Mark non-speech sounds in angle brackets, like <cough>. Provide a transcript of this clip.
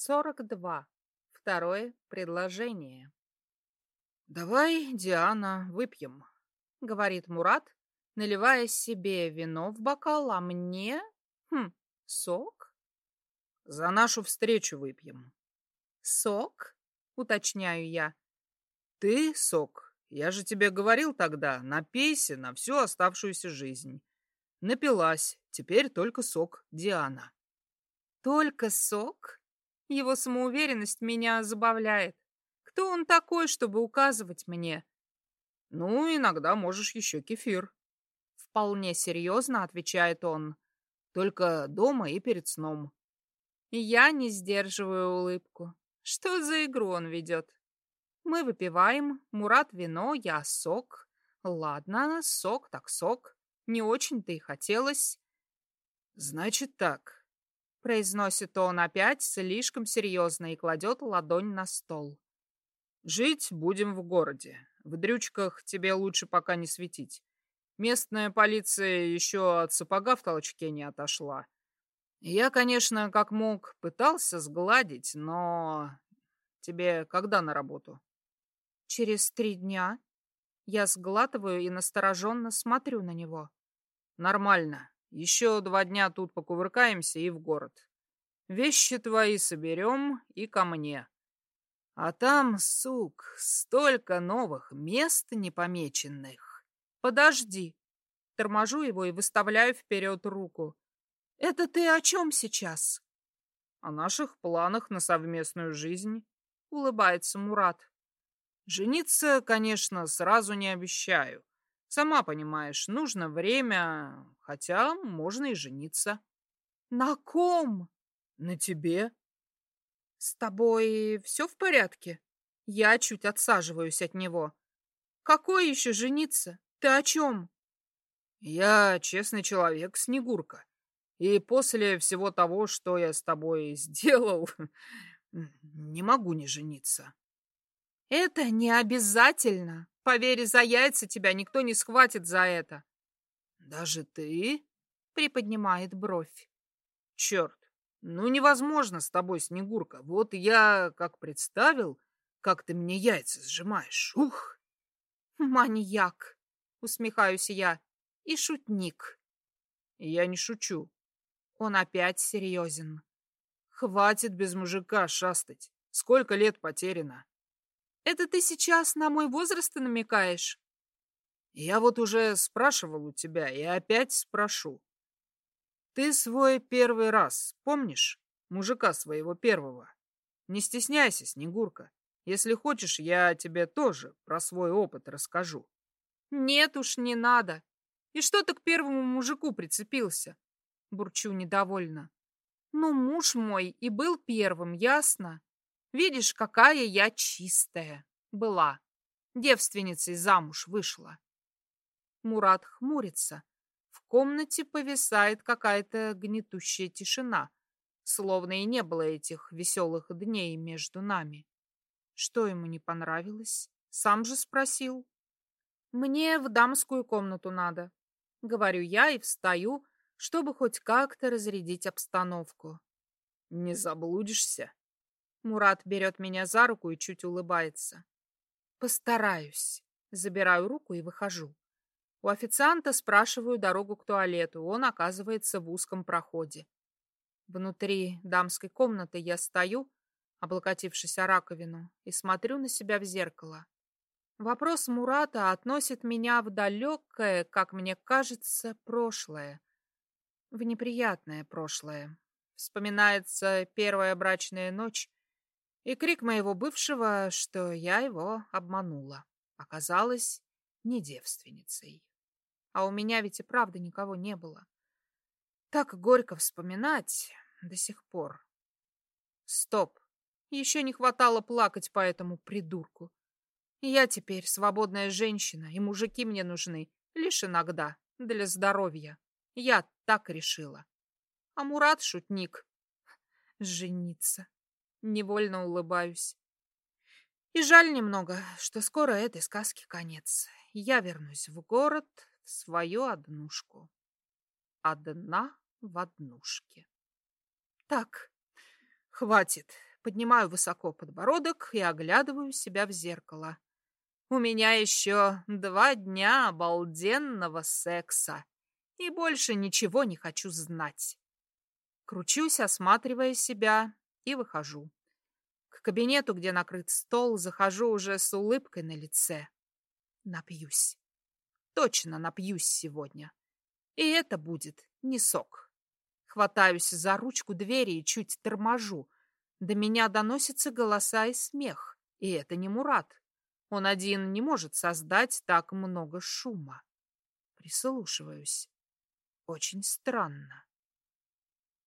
42. Второе предложение. «Давай, Диана, выпьем», — говорит Мурат, наливая себе вино в бокал, а мне... Хм, сок? «За нашу встречу выпьем». «Сок?» — уточняю я. «Ты сок. Я же тебе говорил тогда, напейся на всю оставшуюся жизнь. Напилась, теперь только сок, Диана». «Только сок?» Его самоуверенность меня забавляет. Кто он такой, чтобы указывать мне? Ну, иногда можешь еще кефир. Вполне серьезно отвечает он. Только дома и перед сном. Я не сдерживаю улыбку. Что за игру он ведет? Мы выпиваем, Мурат вино, я сок. Ладно, сок так сок. Не очень-то и хотелось. Значит так, Произносит он опять слишком серьезно и кладет ладонь на стол. Жить будем в городе. В дрючках тебе лучше пока не светить. Местная полиция еще от сапога в толчке не отошла. Я, конечно, как мог, пытался сгладить, но... Тебе когда на работу? Через три дня. Я сглатываю и настороженно смотрю на него. Нормально. Еще два дня тут покувыркаемся и в город. Вещи твои соберем и ко мне. А там, сук, столько новых мест непомеченных. Подожди. Торможу его и выставляю вперед руку. Это ты о чем сейчас? О наших планах на совместную жизнь, улыбается Мурат. Жениться, конечно, сразу не обещаю. Сама понимаешь, нужно время, хотя можно и жениться. На ком? На тебе. С тобой все в порядке? Я чуть отсаживаюсь от него. Какой еще жениться? Ты о чем? Я честный человек, Снегурка. И после всего того, что я с тобой сделал, <laughs> не могу не жениться. Это не обязательно. Поверь, за яйца тебя никто не схватит за это. Даже ты? Приподнимает бровь. Черт, ну невозможно с тобой, Снегурка. Вот я как представил, как ты мне яйца сжимаешь. Ух! Маньяк, усмехаюсь я, и шутник. Я не шучу. Он опять серьезен. Хватит без мужика шастать. Сколько лет потеряно. Это ты сейчас на мой возраст намекаешь? Я вот уже спрашивал у тебя и опять спрошу. Ты свой первый раз помнишь? Мужика своего первого. Не стесняйся, Снегурка. Если хочешь, я тебе тоже про свой опыт расскажу. Нет уж, не надо. И что ты к первому мужику прицепился? Бурчу недовольно. Ну, муж мой и был первым, ясно? Видишь, какая я чистая была. Девственницей замуж вышла. Мурат хмурится. В комнате повисает какая-то гнетущая тишина, словно и не было этих веселых дней между нами. Что ему не понравилось? Сам же спросил. «Мне в дамскую комнату надо», — говорю я и встаю, чтобы хоть как-то разрядить обстановку. «Не заблудишься?» Мурат берет меня за руку и чуть улыбается. Постараюсь. Забираю руку и выхожу. У официанта спрашиваю дорогу к туалету. Он оказывается в узком проходе. Внутри дамской комнаты я стою, облокотившись о раковину, и смотрю на себя в зеркало. Вопрос Мурата относит меня в далекое, как мне кажется, прошлое. В неприятное прошлое. Вспоминается первая брачная ночь, и крик моего бывшего, что я его обманула, оказалась не девственницей. А у меня ведь и правда никого не было. Так горько вспоминать до сих пор. Стоп. Еще не хватало плакать по этому придурку. Я теперь свободная женщина, и мужики мне нужны лишь иногда, для здоровья. Я так решила. А Мурат шутник. Жениться. Невольно улыбаюсь. И жаль немного, что скоро этой сказки конец. Я вернусь в город, в свою однушку. Одна в однушке. Так, хватит. Поднимаю высоко подбородок и оглядываю себя в зеркало. У меня еще два дня обалденного секса, и больше ничего не хочу знать. Кручусь, осматривая себя, и выхожу. К кабинету, где накрыт стол, захожу уже с улыбкой на лице. Напьюсь. Точно напьюсь сегодня. И это будет не сок. Хватаюсь за ручку двери и чуть торможу. До меня доносятся голоса и смех. И это не Мурат. Он один не может создать так много шума. Прислушиваюсь. Очень странно.